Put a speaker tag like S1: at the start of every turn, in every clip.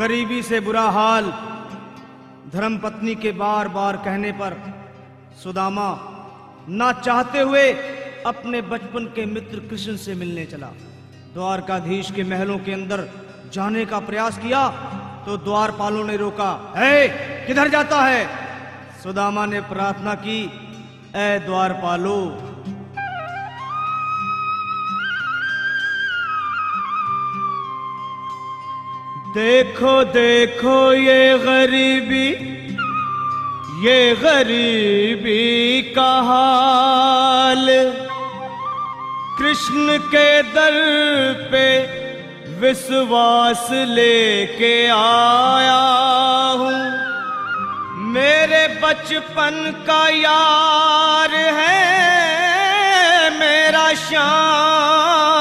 S1: गरीबी से बुरा हाल, धर्म पत्नी के बार बार कहने पर सुदामा, ना चाहते हुए अपने बचपन के मित्र कृष्ण से मिलने चला। द्वारकाधीश के महलों के अंदर जाने का प्रयास किया तो द्वारपालों ने रोका, है, किधर जाता है? सुदामा ने प्रार्थना की, ए द्वारपालो देखो देखो ये गरीबी ये गरीबी का हाल। कृष्ण के दर पे विश्वास लेके आया हूँ। मेरे बचपन का यार है, मेरा श्याम।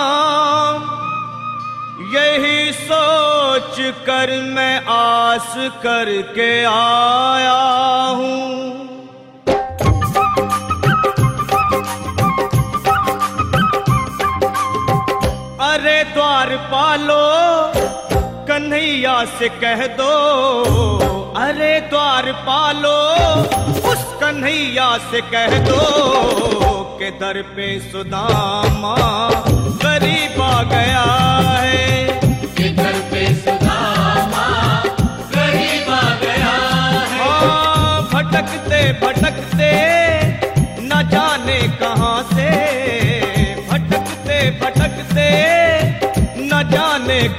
S1: कर मैं आस करके आया हूँ। अरे द्वार पालो, कन्हैया से कह दो। अरे द्वार पालो, उस कन्हैया से कह दो के दर पे सुदामा गरीब आ गया है।
S2: इधर पे सुदामा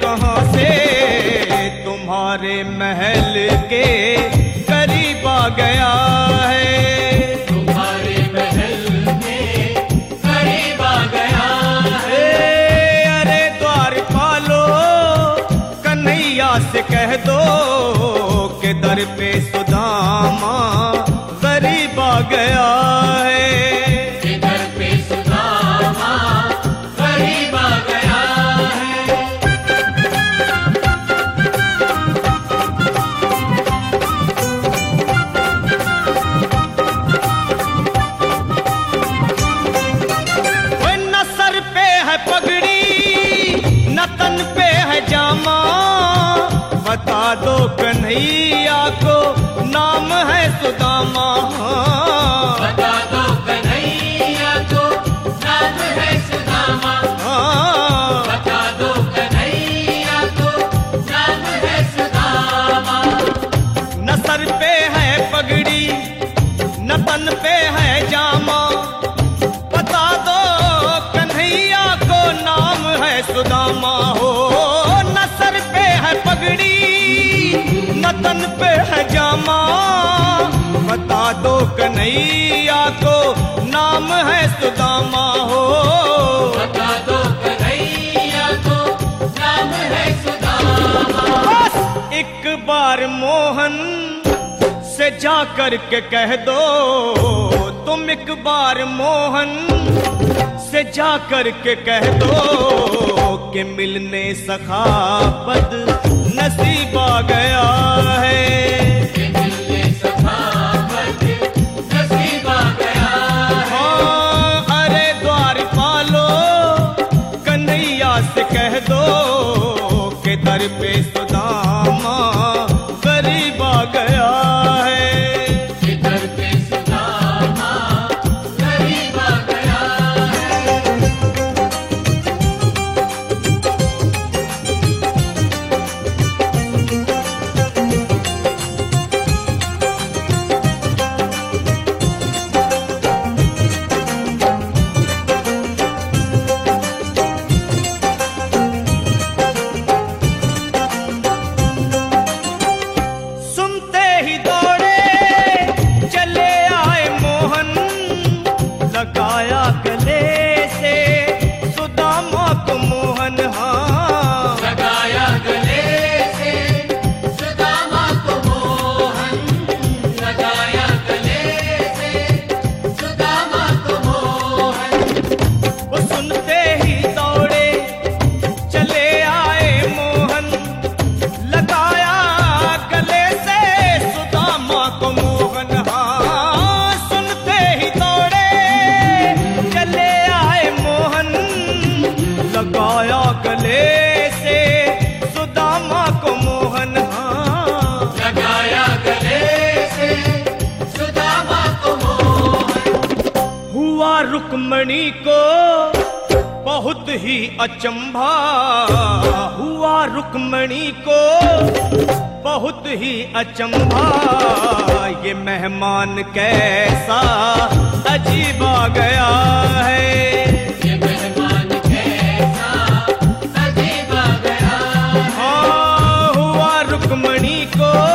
S1: कहाँ से तुम्हारे महल के करीब आ गया है दो कन्हैया को नाम है सुदामा।
S2: बता दो कन्हैया को नाम है सुदामा। बता दो कन्हैया को नाम है सुदामा।
S1: न सर पे है पगड़ी न तन पे है जामा। बता दो कन्हैया को नाम है सुदामा। हो न सर पे है पगड़ी तन पे है जामा। बता दो कन्हैया को नाम है सुदामा हो।
S2: बता दो कन्हैया को नाम है सुदामा।
S1: बस एक बार मोहन से जा कर के कह दो। तुम एक बार मोहन से जा कर के कह दो के मिलने सखापत नसीब गया है।
S2: है
S1: अरे द्वार पालो से कह दो दर पे आया आया
S2: गले से सुदामा को मोहन
S1: लगाया गले से सुदामा को हुआ रुक्मणी को बहुत ही अचंभा। हुआ रुक्मणी को बहुत ही अचंभा। ये मेहमान कैसा अजीब आ गया है। fuego.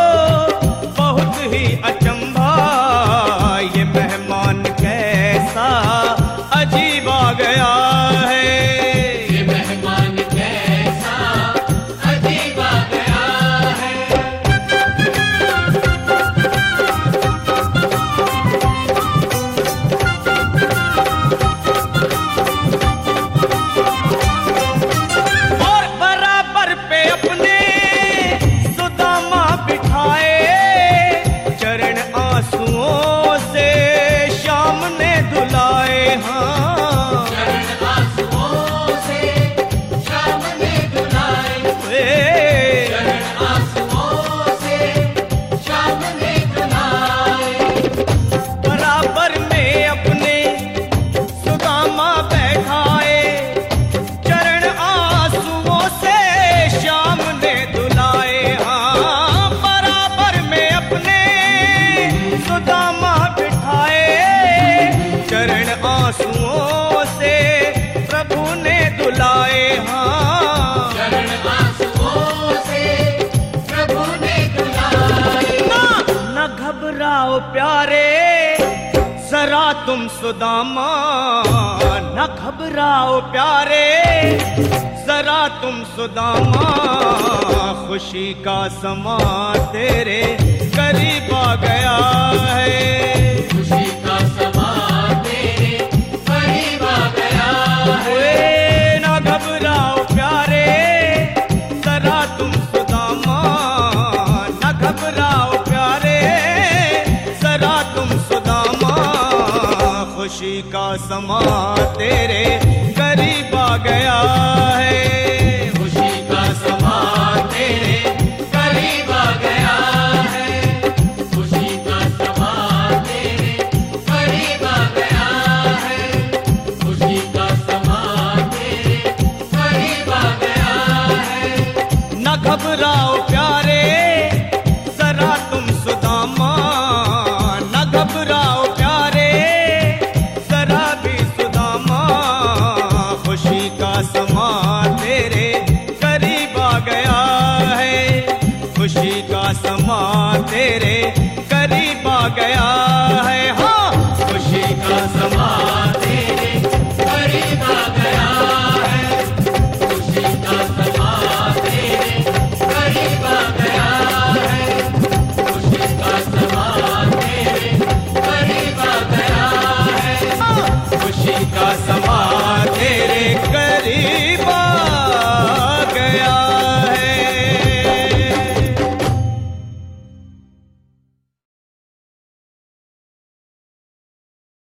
S1: सुदामा, न घबराओ प्यारे, जरा तुम सुदामा, खुशी का समा तेरे करीब आ गया है।
S2: खुशी का समा तेरे करीब आ गया है।
S1: गया है।